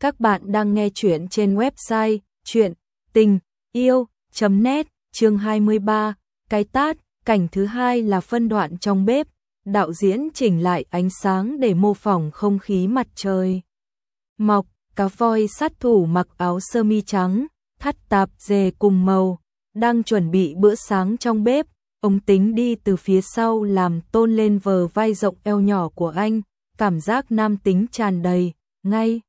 Các bạn đang nghe chuyện trên website chuyện tình yêu.net chương 23, cái tát, cảnh thứ hai là phân đoạn trong bếp, đạo diễn chỉnh lại ánh sáng để mô phỏng không khí mặt trời. Mọc, cá voi sát thủ mặc áo sơ mi trắng, thắt tạp dề cùng màu, đang chuẩn bị bữa sáng trong bếp, ông tính đi từ phía sau làm tôn lên vờ vai rộng eo nhỏ của anh, cảm giác nam tính tràn đầy, ngay.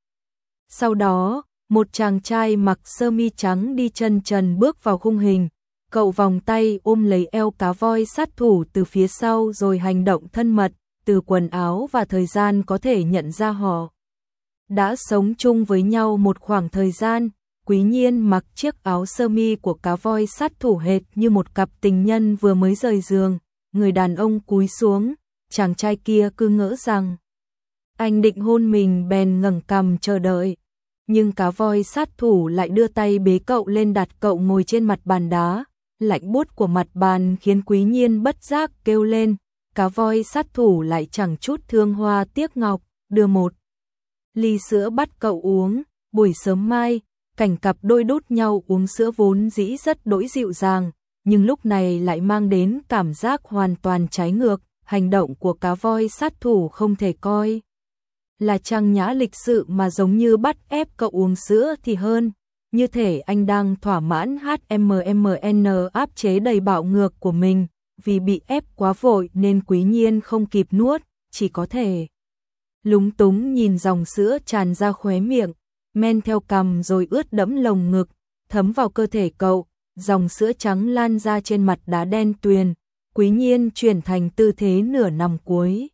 Sau đó, một chàng trai mặc sơ mi trắng đi chân trần bước vào khung hình, cậu vòng tay ôm lấy eo cá voi sát thủ từ phía sau rồi hành động thân mật, từ quần áo và thời gian có thể nhận ra họ. Đã sống chung với nhau một khoảng thời gian, quý nhiên mặc chiếc áo sơ mi của cá voi sát thủ hệt như một cặp tình nhân vừa mới rời giường, người đàn ông cúi xuống, chàng trai kia cứ ngỡ rằng anh định hôn mình bèn ngẩng cằm chờ đợi. Nhưng cá voi sát thủ lại đưa tay bế cậu lên đặt cậu ngồi trên mặt bàn đá. Lạnh buốt của mặt bàn khiến quý nhiên bất giác kêu lên. Cá voi sát thủ lại chẳng chút thương hoa tiếc ngọc, đưa một ly sữa bắt cậu uống. Buổi sớm mai, cảnh cặp đôi đút nhau uống sữa vốn dĩ rất đỗi dịu dàng, nhưng lúc này lại mang đến cảm giác hoàn toàn trái ngược. Hành động của cá voi sát thủ không thể coi là trang nhã lịch sự mà giống như bắt ép cậu uống sữa thì hơn. Như thể anh đang thỏa mãn HMMN áp chế đầy bạo ngược của mình, vì bị ép quá vội nên quý nhiên không kịp nuốt, chỉ có thể lúng túng nhìn dòng sữa tràn ra khóe miệng, men theo cằm rồi ướt đẫm lồng ngực, thấm vào cơ thể cậu, dòng sữa trắng lan ra trên mặt đá đen tuyền, quý nhiên chuyển thành tư thế nửa nằm cuối.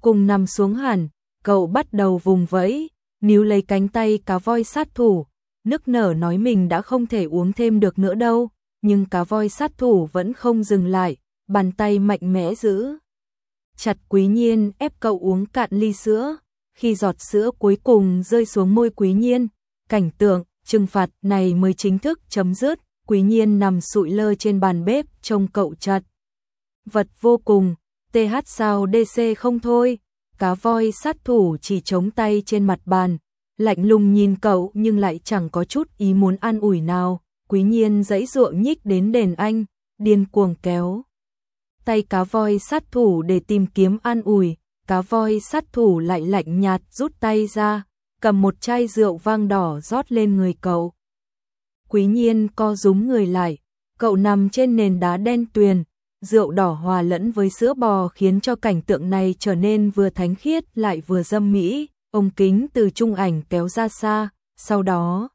Cùng nằm xuống hẳn, cậu bắt đầu vùng vẫy, níu lấy cánh tay cá voi sát thủ, nức nở nói mình đã không thể uống thêm được nữa đâu, nhưng cá voi sát thủ vẫn không dừng lại, bàn tay mạnh mẽ giữ. Chặt quý nhiên ép cậu uống cạn ly sữa, khi giọt sữa cuối cùng rơi xuống môi quý nhiên, cảnh tượng, trừng phạt này mới chính thức chấm dứt, quý nhiên nằm sụi lơ trên bàn bếp trông cậu chặt. Vật vô cùng, TH sao DC không thôi, cá voi sát thủ chỉ chống tay trên mặt bàn, lạnh lùng nhìn cậu nhưng lại chẳng có chút ý muốn an ủi nào, quý nhiên dãy ruộng nhích đến đền anh, điên cuồng kéo. Tay cá voi sát thủ để tìm kiếm an ủi, cá voi sát thủ lại lạnh nhạt rút tay ra, cầm một chai rượu vang đỏ rót lên người cậu. Quý nhiên co rúm người lại, cậu nằm trên nền đá đen tuyền, rượu đỏ hòa lẫn với sữa bò khiến cho cảnh tượng này trở nên vừa thánh khiết lại vừa dâm mỹ, ông kính từ trung ảnh kéo ra xa, sau đó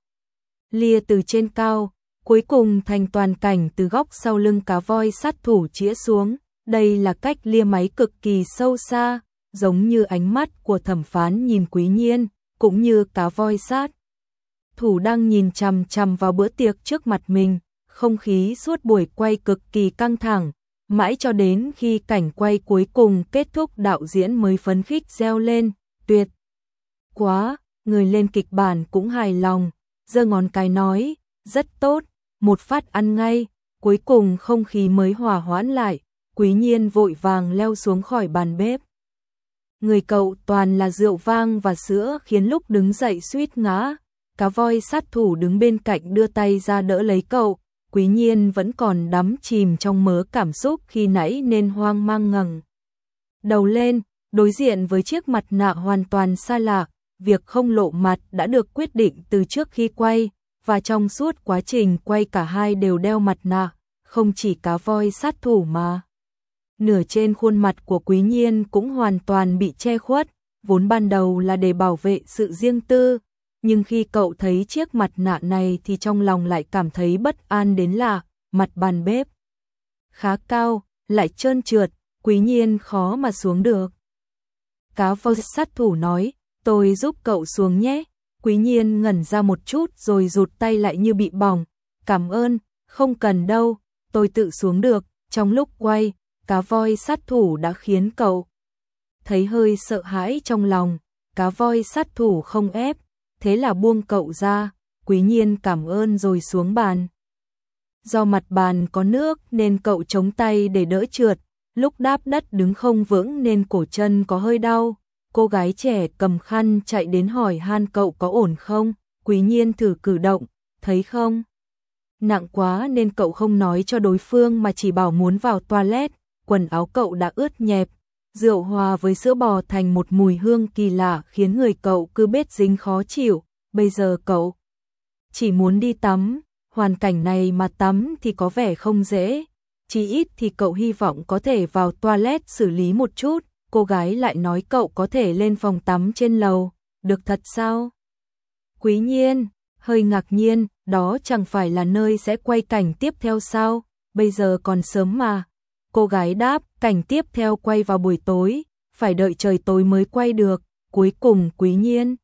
lia từ trên cao, cuối cùng thành toàn cảnh từ góc sau lưng cá voi sát thủ chĩa xuống, đây là cách lia máy cực kỳ sâu xa, giống như ánh mắt của thẩm phán nhìn quý nhiên, cũng như cá voi sát. Thủ đang nhìn chằm chằm vào bữa tiệc trước mặt mình, không khí suốt buổi quay cực kỳ căng thẳng, Mãi cho đến khi cảnh quay cuối cùng kết thúc đạo diễn mới phấn khích reo lên, tuyệt. Quá, người lên kịch bản cũng hài lòng, giơ ngón cái nói, rất tốt, một phát ăn ngay, cuối cùng không khí mới hòa hoãn lại, quý nhiên vội vàng leo xuống khỏi bàn bếp. Người cậu toàn là rượu vang và sữa khiến lúc đứng dậy suýt ngã, cá voi sát thủ đứng bên cạnh đưa tay ra đỡ lấy cậu, quý nhiên vẫn còn đắm chìm trong mớ cảm xúc khi nãy nên hoang mang ngẩng đầu lên, đối diện với chiếc mặt nạ hoàn toàn xa lạ, việc không lộ mặt đã được quyết định từ trước khi quay, và trong suốt quá trình quay cả hai đều đeo mặt nạ, không chỉ cá voi sát thủ mà. Nửa trên khuôn mặt của quý nhiên cũng hoàn toàn bị che khuất, vốn ban đầu là để bảo vệ sự riêng tư, nhưng khi cậu thấy chiếc mặt nạ này thì trong lòng lại cảm thấy bất an đến lạ, mặt bàn bếp. Khá cao, lại trơn trượt, quý nhiên khó mà xuống được. Cá voi sát thủ nói, tôi giúp cậu xuống nhé. Quý nhiên ngẩn ra một chút rồi rụt tay lại như bị bỏng. Cảm ơn, không cần đâu, tôi tự xuống được. Trong lúc quay, cá voi sát thủ đã khiến cậu thấy hơi sợ hãi trong lòng. Cá voi sát thủ không ép, thế là buông cậu ra, quý nhiên cảm ơn rồi xuống bàn. Do mặt bàn có nước nên cậu chống tay để đỡ trượt, lúc đáp đất đứng không vững nên cổ chân có hơi đau, cô gái trẻ cầm khăn chạy đến hỏi han cậu có ổn không, quý nhiên thử cử động, thấy không? Nặng quá nên cậu không nói cho đối phương mà chỉ bảo muốn vào toilet, quần áo cậu đã ướt nhẹp, rượu hòa với sữa bò thành một mùi hương kỳ lạ khiến người cậu cứ bết dính khó chịu, bây giờ cậu chỉ muốn đi tắm, hoàn cảnh này mà tắm thì có vẻ không dễ, chỉ ít thì cậu hy vọng có thể vào toilet xử lý một chút, cô gái lại nói cậu có thể lên phòng tắm trên lầu, được thật sao? Quý nhiên, hơi ngạc nhiên, đó chẳng phải là nơi sẽ quay cảnh tiếp theo sao, bây giờ còn sớm mà. Cô gái đáp, cảnh tiếp theo quay vào buổi tối, phải đợi trời tối mới quay được, cuối cùng quý nhiên.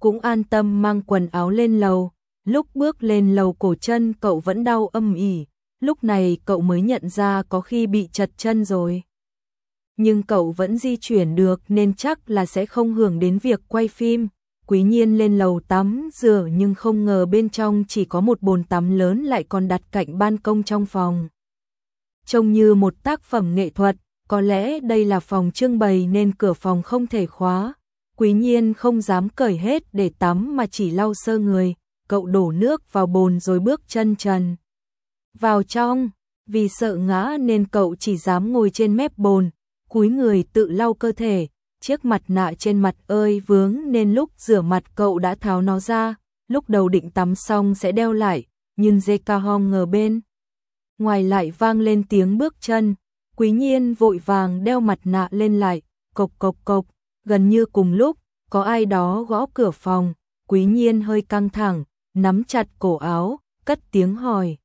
Cũng an tâm mang quần áo lên lầu, lúc bước lên lầu cổ chân cậu vẫn đau âm ỉ, lúc này cậu mới nhận ra có khi bị chật chân rồi. Nhưng cậu vẫn di chuyển được nên chắc là sẽ không hưởng đến việc quay phim. Quý nhiên lên lầu tắm rửa nhưng không ngờ bên trong chỉ có một bồn tắm lớn lại còn đặt cạnh ban công trong phòng. Trông như một tác phẩm nghệ thuật, có lẽ đây là phòng trưng bày nên cửa phòng không thể khóa. Quý nhiên không dám cởi hết để tắm mà chỉ lau sơ người, cậu đổ nước vào bồn rồi bước chân trần. Vào trong, vì sợ ngã nên cậu chỉ dám ngồi trên mép bồn, cúi người tự lau cơ thể, chiếc mặt nạ trên mặt ơi vướng nên lúc rửa mặt cậu đã tháo nó ra, lúc đầu định tắm xong sẽ đeo lại, nhưng Zeka Hong ngờ bên. Ngoài lại vang lên tiếng bước chân, quý nhiên vội vàng đeo mặt nạ lên lại, cộc cộc cộc, gần như cùng lúc, có ai đó gõ cửa phòng, quý nhiên hơi căng thẳng, nắm chặt cổ áo, cất tiếng hỏi.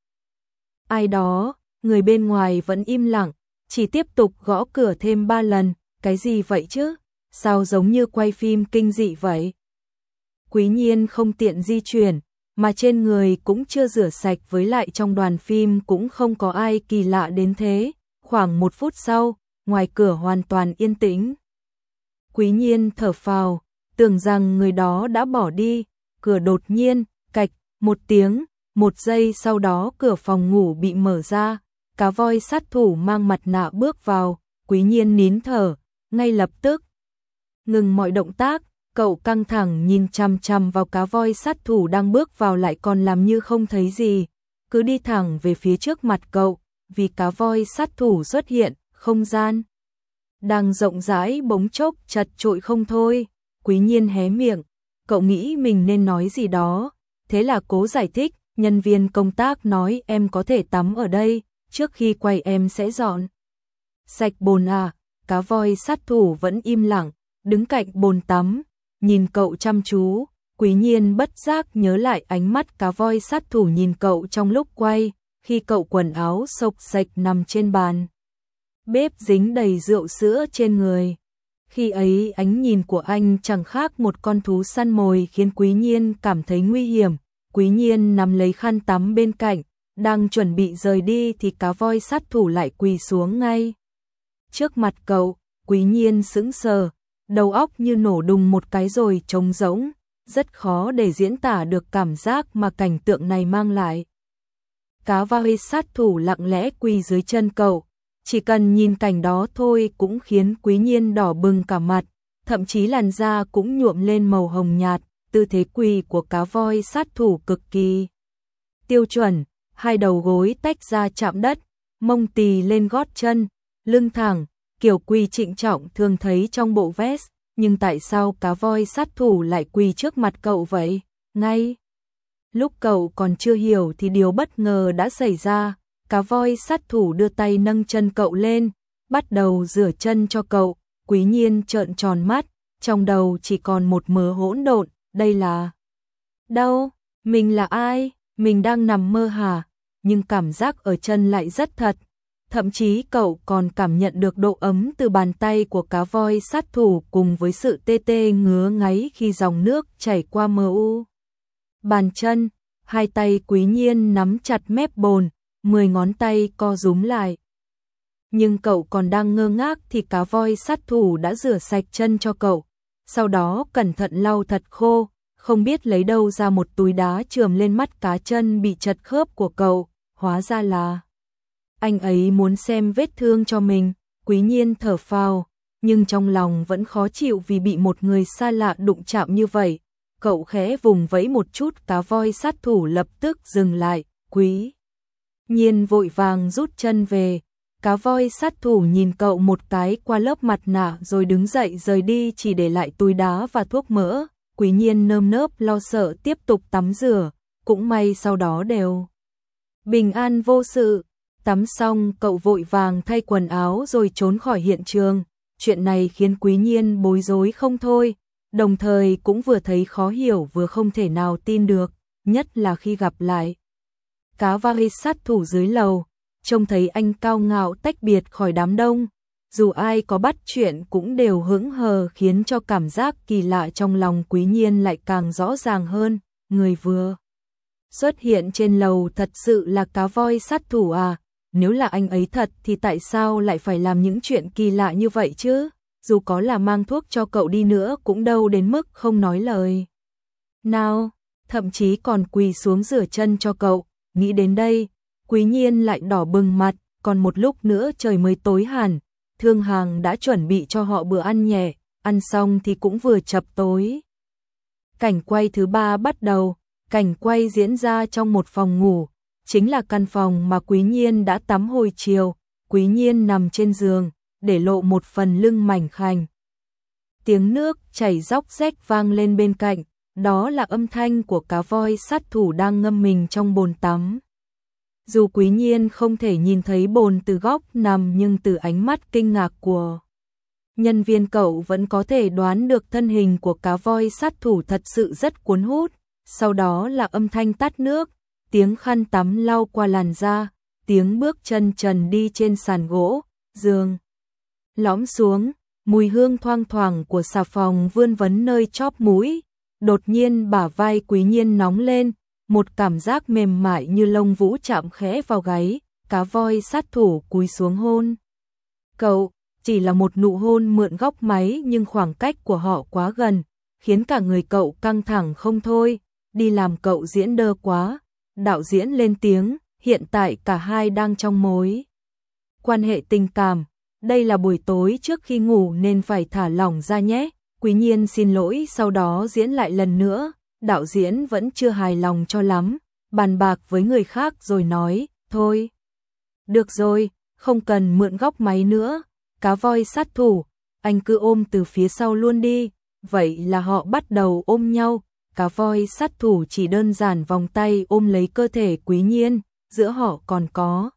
Ai đó, người bên ngoài vẫn im lặng, chỉ tiếp tục gõ cửa thêm ba lần, cái gì vậy chứ? Sao giống như quay phim kinh dị vậy? Quý nhiên không tiện di chuyển, mà trên người cũng chưa rửa sạch với lại trong đoàn phim cũng không có ai kỳ lạ đến thế. Khoảng một phút sau, ngoài cửa hoàn toàn yên tĩnh. Quý nhiên thở phào, tưởng rằng người đó đã bỏ đi, cửa đột nhiên, cạch, một tiếng, một giây sau đó cửa phòng ngủ bị mở ra, cá voi sát thủ mang mặt nạ bước vào, quý nhiên nín thở, ngay lập tức. Ngừng mọi động tác, cậu căng thẳng nhìn chăm chăm vào cá voi sát thủ đang bước vào lại còn làm như không thấy gì, cứ đi thẳng về phía trước mặt cậu, vì cá voi sát thủ xuất hiện, không gian. Đang rộng rãi bóng chốc chật trội không thôi, quý nhiên hé miệng, cậu nghĩ mình nên nói gì đó, thế là cố giải thích, nhân viên công tác nói em có thể tắm ở đây, trước khi quay em sẽ dọn. Sạch bồn à, cá voi sát thủ vẫn im lặng, đứng cạnh bồn tắm, nhìn cậu chăm chú, quý nhiên bất giác nhớ lại ánh mắt cá voi sát thủ nhìn cậu trong lúc quay, khi cậu quần áo sộc sạch nằm trên bàn. Bếp dính đầy rượu sữa trên người. Khi ấy ánh nhìn của anh chẳng khác một con thú săn mồi khiến quý nhiên cảm thấy nguy hiểm. Quý nhiên nắm lấy khăn tắm bên cạnh, đang chuẩn bị rời đi thì cá voi sát thủ lại quỳ xuống ngay. Trước mặt cậu, quý nhiên sững sờ, đầu óc như nổ đùng một cái rồi trống rỗng, rất khó để diễn tả được cảm giác mà cảnh tượng này mang lại. Cá voi sát thủ lặng lẽ quỳ dưới chân cậu, chỉ cần nhìn cảnh đó thôi cũng khiến quý nhiên đỏ bừng cả mặt, thậm chí làn da cũng nhuộm lên màu hồng nhạt, tư thế quỳ của cá voi sát thủ cực kỳ. Tiêu chuẩn, hai đầu gối tách ra chạm đất, mông tì lên gót chân, lưng thẳng, kiều quỳ trịnh trọng thường thấy trong bộ vest, nhưng tại sao cá voi sát thủ lại quỳ trước mặt cậu vậy? Ngay lúc cậu còn chưa hiểu thì điều bất ngờ đã xảy ra, cá voi sát thủ đưa tay nâng chân cậu lên, bắt đầu rửa chân cho cậu, quý nhiên trợn tròn mắt, trong đầu chỉ còn một mớ hỗn độn, đây là... Đâu? Mình là ai? Mình đang nằm mơ hả? Nhưng cảm giác ở chân lại rất thật. Thậm chí cậu còn cảm nhận được độ ấm từ bàn tay của cá voi sát thủ cùng với sự tê tê ngứa ngáy khi dòng nước chảy qua mờ u. Bàn chân, hai tay quý nhiên nắm chặt mép bồn, mười ngón tay co rúm lại. Nhưng cậu còn đang ngơ ngác thì cá voi sát thủ đã rửa sạch chân cho cậu, sau đó cẩn thận lau thật khô, không biết lấy đâu ra một túi đá trườm lên mắt cá chân bị chật khớp của cậu, hóa ra là anh ấy muốn xem vết thương cho mình, quý nhiên thở phào, nhưng trong lòng vẫn khó chịu vì bị một người xa lạ đụng chạm như vậy. Cậu khẽ vùng vẫy một chút cá voi sát thủ lập tức dừng lại, quý. Nhiên vội vàng rút chân về, cá voi sát thủ nhìn cậu một cái qua lớp mặt nạ rồi đứng dậy rời đi chỉ để lại túi đá và thuốc mỡ. Quý nhiên nơm nớp lo sợ tiếp tục tắm rửa, cũng may sau đó đều bình an vô sự. Tắm xong cậu vội vàng thay quần áo rồi trốn khỏi hiện trường. Chuyện này khiến quý nhiên bối rối không thôi, đồng thời cũng vừa thấy khó hiểu vừa không thể nào tin được, nhất là khi gặp lại. Cá vali sát thủ dưới lầu, trông thấy anh cao ngạo tách biệt khỏi đám đông, dù ai có bắt chuyện cũng đều hững hờ khiến cho cảm giác kỳ lạ trong lòng quý nhiên lại càng rõ ràng hơn, người vừa xuất hiện trên lầu thật sự là cá voi sát thủ à, nếu là anh ấy thật thì tại sao lại phải làm những chuyện kỳ lạ như vậy chứ? Dù có là mang thuốc cho cậu đi nữa cũng đâu đến mức không nói lời. Nào, thậm chí còn quỳ xuống rửa chân cho cậu, nghĩ đến đây, quý nhiên lại đỏ bừng mặt, còn một lúc nữa trời mới tối hẳn, thương hàng đã chuẩn bị cho họ bữa ăn nhẹ, ăn xong thì cũng vừa chập tối. Cảnh quay thứ ba bắt đầu, cảnh quay diễn ra trong một phòng ngủ, chính là căn phòng mà Quý Nhiên đã tắm hồi chiều, Quý Nhiên nằm trên giường, để lộ một phần lưng mảnh khảnh. Tiếng nước chảy róc rách vang lên bên cạnh, đó là âm thanh của cá voi sát thủ đang ngâm mình trong bồn tắm. Dù Quý Nhiên không thể nhìn thấy bồn từ góc nằm nhưng từ ánh mắt kinh ngạc của nhân viên cậu vẫn có thể đoán được thân hình của cá voi sát thủ thật sự rất cuốn hút, sau đó là âm thanh tắt nước, tiếng khăn tắm lau qua làn da, tiếng bước chân trần đi trên sàn gỗ, giường. Lõm xuống, mùi hương thoang thoảng của xà phòng vươn vấn nơi chóp mũi, đột nhiên bả vai quý nhiên nóng lên, một cảm giác mềm mại như lông vũ chạm khẽ vào gáy, cá voi sát thủ cúi xuống hôn. Cậu, chỉ là một nụ hôn mượn góc máy nhưng khoảng cách của họ quá gần, khiến cả người cậu căng thẳng không thôi, đi làm cậu diễn đơ quá, đạo diễn lên tiếng, hiện tại cả hai đang trong mối quan hệ tình cảm, đây là buổi tối trước khi ngủ nên phải thả lỏng ra nhé. Quý nhiên xin lỗi sau đó diễn lại lần nữa, đạo diễn vẫn chưa hài lòng cho lắm, bàn bạc với người khác rồi nói, thôi. Được rồi, không cần mượn góc máy nữa, cá voi sát thủ, anh cứ ôm từ phía sau luôn đi, vậy là họ bắt đầu ôm nhau, cá voi sát thủ chỉ đơn giản vòng tay ôm lấy cơ thể quý nhiên, giữa họ còn có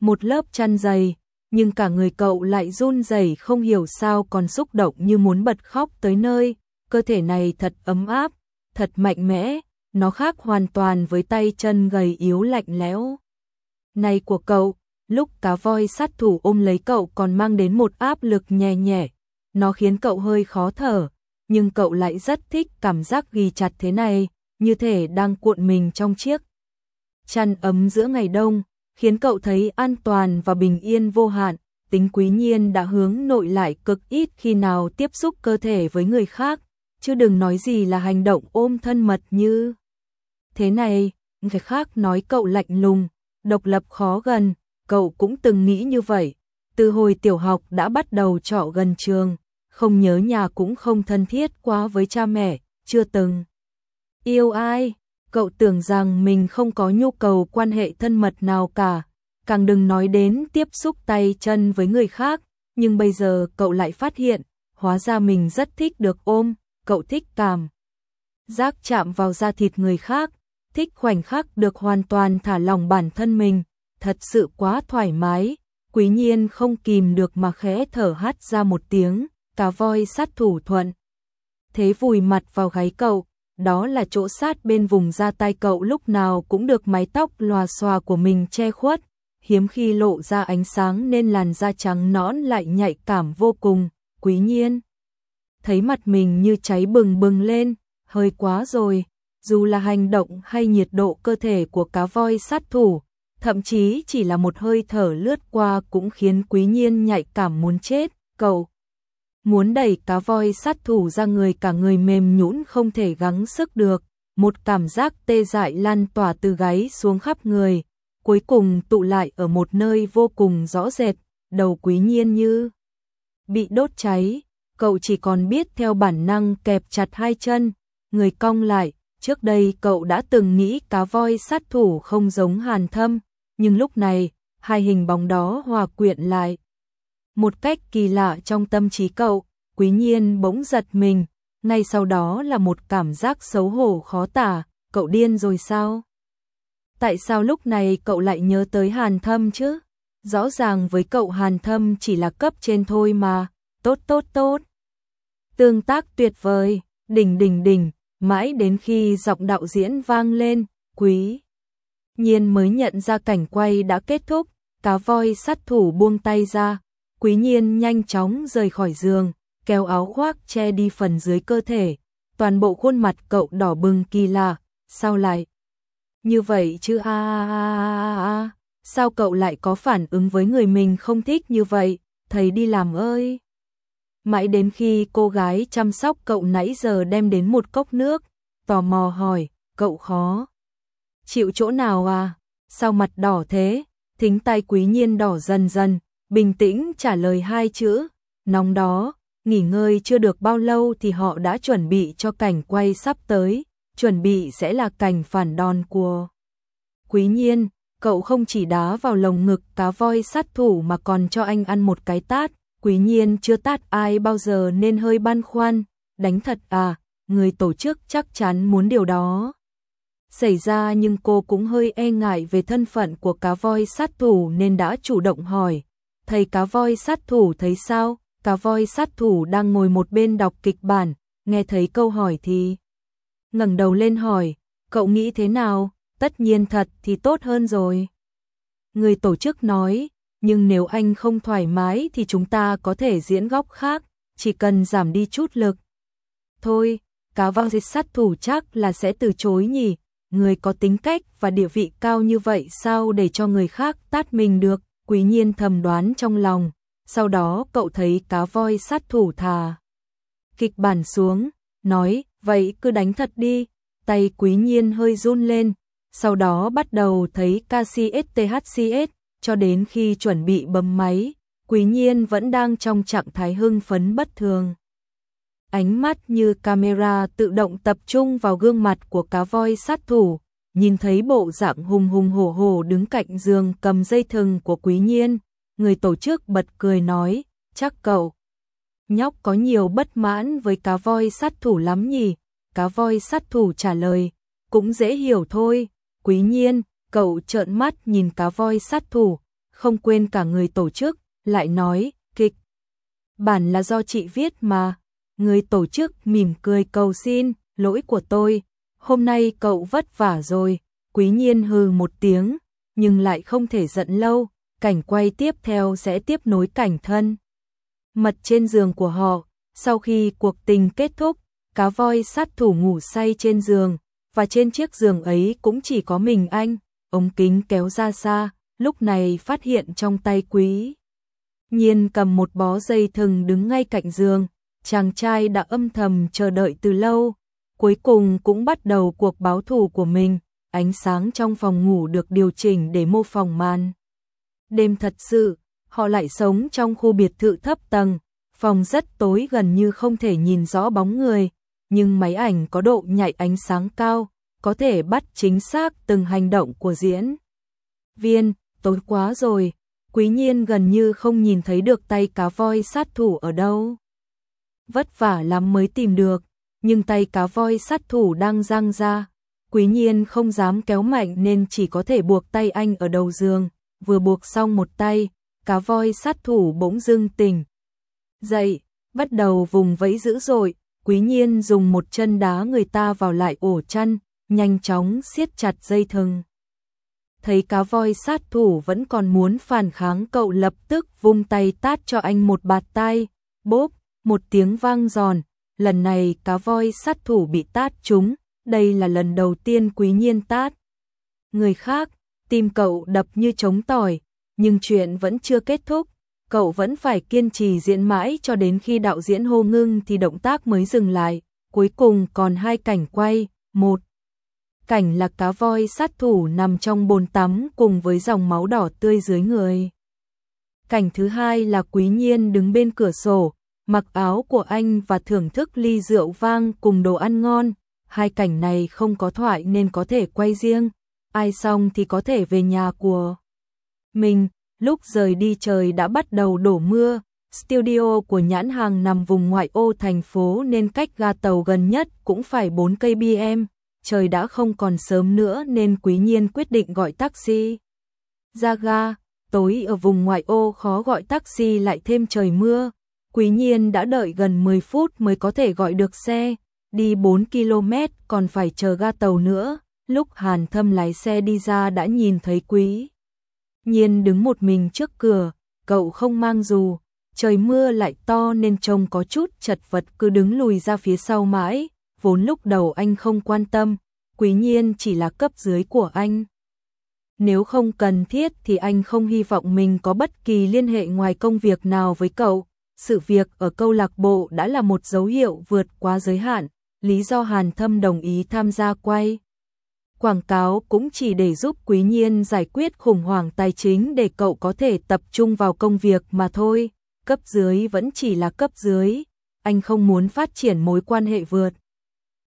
một lớp chăn dày, nhưng cả người cậu lại run rẩy không hiểu sao còn xúc động như muốn bật khóc tới nơi, cơ thể này thật ấm áp, thật mạnh mẽ, nó khác hoàn toàn với tay chân gầy yếu lạnh lẽo. Này của cậu, lúc cá voi sát thủ ôm lấy cậu còn mang đến một áp lực nhẹ nhẹ, nó khiến cậu hơi khó thở, nhưng cậu lại rất thích cảm giác ghi chặt thế này, như thể đang cuộn mình trong chiếc chăn ấm giữa ngày đông, khiến cậu thấy an toàn và bình yên vô hạn. Tính quý nhiên đã hướng nội lại cực ít khi nào tiếp xúc cơ thể với người khác, chứ đừng nói gì là hành động ôm thân mật như thế này. Người khác nói cậu lạnh lùng, độc lập khó gần, cậu cũng từng nghĩ như vậy. Từ hồi tiểu học đã bắt đầu trọ gần trường, không nhớ nhà cũng không thân thiết quá với cha mẹ, chưa từng. Yêu ai. Cậu tưởng rằng mình không có nhu cầu quan hệ thân mật nào cả, càng đừng nói đến tiếp xúc tay chân với người khác, nhưng bây giờ cậu lại phát hiện, hóa ra mình rất thích được ôm, cậu thích cảm. Giác chạm vào da thịt người khác, thích khoảnh khắc được hoàn toàn thả lòng bản thân mình, thật sự quá thoải mái, quý nhiên không kìm được mà khẽ thở hát ra một tiếng, cá voi sát thủ thuận. Thế vùi mặt vào gáy cậu, đó là chỗ sát bên vùng da tay cậu lúc nào cũng được mái tóc lòa xòa của mình che khuất, hiếm khi lộ ra ánh sáng nên làn da trắng nõn lại nhạy cảm vô cùng, quý nhiên. Thấy mặt mình như cháy bừng bừng lên, hơi quá rồi, dù là hành động hay nhiệt độ cơ thể của cá voi sát thủ, thậm chí chỉ là một hơi thở lướt qua cũng khiến quý nhiên nhạy cảm muốn chết, cậu muốn đẩy cá voi sát thủ ra người cả người mềm nhũn không thể gắng sức được, một cảm giác tê dại lan tỏa từ gáy xuống khắp người, cuối cùng tụ lại ở một nơi vô cùng rõ rệt, đầu quý nhiên như bị đốt cháy, cậu chỉ còn biết theo bản năng kẹp chặt hai chân, người cong lại, trước đây cậu đã từng nghĩ cá voi sát thủ không giống hàn thâm, nhưng lúc này, hai hình bóng đó hòa quyện lại. Một cách kỳ lạ trong tâm trí cậu, quý nhiên bỗng giật mình, ngay sau đó là một cảm giác xấu hổ khó tả, cậu điên rồi sao? Tại sao lúc này cậu lại nhớ tới hàn thâm chứ? Rõ ràng với cậu hàn thâm chỉ là cấp trên thôi mà, tốt tốt tốt. Tương tác tuyệt vời, đỉnh đỉnh đỉnh, mãi đến khi giọng đạo diễn vang lên, quý. Nhiên mới nhận ra cảnh quay đã kết thúc, cá voi sát thủ buông tay ra, quý nhiên nhanh chóng rời khỏi giường, kéo áo khoác che đi phần dưới cơ thể, toàn bộ khuôn mặt cậu đỏ bừng kỳ lạ, sao lại? Như vậy chứ a a a a sao cậu lại có phản ứng với người mình không thích như vậy, thầy đi làm ơi. Mãi đến khi cô gái chăm sóc cậu nãy giờ đem đến một cốc nước, tò mò hỏi, cậu khó. Chịu chỗ nào à? Sao mặt đỏ thế? Thính tay quý nhiên đỏ dần dần, bình tĩnh trả lời hai chữ, nóng đó, nghỉ ngơi chưa được bao lâu thì họ đã chuẩn bị cho cảnh quay sắp tới, chuẩn bị sẽ là cảnh phản đòn của. Quý nhiên, cậu không chỉ đá vào lồng ngực cá voi sát thủ mà còn cho anh ăn một cái tát, quý nhiên chưa tát ai bao giờ nên hơi băn khoăn, đánh thật à, người tổ chức chắc chắn muốn điều đó. Xảy ra nhưng cô cũng hơi e ngại về thân phận của cá voi sát thủ nên đã chủ động hỏi, thầy cá voi sát thủ thấy sao? Cá voi sát thủ đang ngồi một bên đọc kịch bản, nghe thấy câu hỏi thì ngẩng đầu lên hỏi, cậu nghĩ thế nào? Tất nhiên thật thì tốt hơn rồi. Người tổ chức nói, nhưng nếu anh không thoải mái thì chúng ta có thể diễn góc khác, chỉ cần giảm đi chút lực. Thôi, cá voi sát thủ chắc là sẽ từ chối nhỉ, người có tính cách và địa vị cao như vậy sao để cho người khác tát mình được, quý nhiên thầm đoán trong lòng, sau đó cậu thấy cá voi sát thủ thà. Kịch bản xuống, nói, vậy cứ đánh thật đi, tay quý nhiên hơi run lên, sau đó bắt đầu thấy KCSTHCS, cho đến khi chuẩn bị bấm máy, quý nhiên vẫn đang trong trạng thái hưng phấn bất thường. Ánh mắt như camera tự động tập trung vào gương mặt của cá voi sát thủ, nhìn thấy bộ dạng hùng hùng hổ hổ đứng cạnh giường cầm dây thừng của quý nhiên, người tổ chức bật cười nói, chắc cậu. Nhóc có nhiều bất mãn với cá voi sát thủ lắm nhỉ, cá voi sát thủ trả lời, cũng dễ hiểu thôi, quý nhiên, cậu trợn mắt nhìn cá voi sát thủ, không quên cả người tổ chức, lại nói, kịch. Bản là do chị viết mà, người tổ chức mỉm cười cầu xin, lỗi của tôi, hôm nay cậu vất vả rồi, quý nhiên hừ một tiếng, nhưng lại không thể giận lâu, cảnh quay tiếp theo sẽ tiếp nối cảnh thân. Mật trên giường của họ, sau khi cuộc tình kết thúc, cá voi sát thủ ngủ say trên giường, và trên chiếc giường ấy cũng chỉ có mình anh, ống kính kéo ra xa, lúc này phát hiện trong tay quý. Nhiên cầm một bó dây thừng đứng ngay cạnh giường, chàng trai đã âm thầm chờ đợi từ lâu, cuối cùng cũng bắt đầu cuộc báo thù của mình, ánh sáng trong phòng ngủ được điều chỉnh để mô phỏng màn. Đêm thật sự, họ lại sống trong khu biệt thự thấp tầng, phòng rất tối gần như không thể nhìn rõ bóng người, nhưng máy ảnh có độ nhạy ánh sáng cao, có thể bắt chính xác từng hành động của diễn. Viên, tối quá rồi, quý nhiên gần như không nhìn thấy được tay cá voi sát thủ ở đâu. Vất vả lắm mới tìm được, nhưng tay cá voi sát thủ đang giang ra. Quý nhiên không dám kéo mạnh nên chỉ có thể buộc tay anh ở đầu giường, vừa buộc xong một tay, cá voi sát thủ bỗng dưng tỉnh. Dậy, bắt đầu vùng vẫy dữ dội, quý nhiên dùng một chân đá người ta vào lại ổ chăn, nhanh chóng siết chặt dây thừng. Thấy cá voi sát thủ vẫn còn muốn phản kháng cậu lập tức vung tay tát cho anh một bạt tay, bốp, một tiếng vang giòn, lần này cá voi sát thủ bị tát trúng, đây là lần đầu tiên quý nhiên tát. Người khác, tim cậu đập như trống tỏi, nhưng chuyện vẫn chưa kết thúc, cậu vẫn phải kiên trì diễn mãi cho đến khi đạo diễn hô ngưng thì động tác mới dừng lại, cuối cùng còn hai cảnh quay, một cảnh là cá voi sát thủ nằm trong bồn tắm cùng với dòng máu đỏ tươi dưới người. Cảnh thứ hai là Quý Nhiên đứng bên cửa sổ, mặc áo của anh và thưởng thức ly rượu vang cùng đồ ăn ngon. Hai cảnh này không có thoại nên có thể quay riêng, ai xong thì có thể về nhà của mình. Lúc rời đi trời đã bắt đầu đổ mưa, studio của nhãn hàng nằm vùng ngoại ô thành phố nên cách ga tàu gần nhất cũng phải 4 cây BM. Trời đã không còn sớm nữa nên Quý Nhiên quyết định gọi taxi. Ra ga, tối ở vùng ngoại ô khó gọi taxi lại thêm trời mưa. Quý Nhiên đã đợi gần 10 phút mới có thể gọi được xe, đi 4 km còn phải chờ ga tàu nữa. Lúc Hàn Thâm lái xe đi ra đã nhìn thấy Quý Nhiên đứng một mình trước cửa, cậu không mang dù, trời mưa lại to nên trông có chút chật vật cứ đứng lùi ra phía sau mãi, vốn lúc đầu anh không quan tâm, Quý Nhiên chỉ là cấp dưới của anh. Nếu không cần thiết thì anh không hy vọng mình có bất kỳ liên hệ ngoài công việc nào với cậu. Sự việc ở câu lạc bộ đã là một dấu hiệu vượt quá giới hạn, lý do Hàn Thâm đồng ý tham gia quay. Quảng cáo cũng chỉ để giúp Quý Nhiên giải quyết khủng hoảng tài chính để cậu có thể tập trung vào công việc mà thôi. Cấp dưới vẫn chỉ là cấp dưới, anh không muốn phát triển mối quan hệ vượt.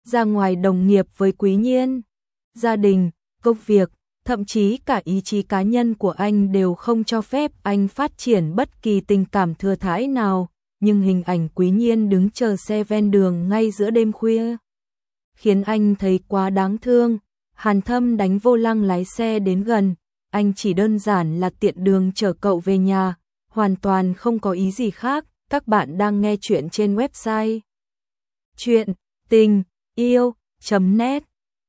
Ra ngoài đồng nghiệp với Quý Nhiên, gia đình, công việc, thậm chí cả ý chí cá nhân của anh đều không cho phép anh phát triển bất kỳ tình cảm thừa thãi nào, nhưng hình ảnh quý nhiên đứng chờ xe ven đường ngay giữa đêm khuya. Khiến anh thấy quá đáng thương, hàn thâm đánh vô lăng lái xe đến gần, anh chỉ đơn giản là tiện đường chở cậu về nhà, hoàn toàn không có ý gì khác, các bạn đang nghe chuyện trên website. Chuyện tình yêu chấm nét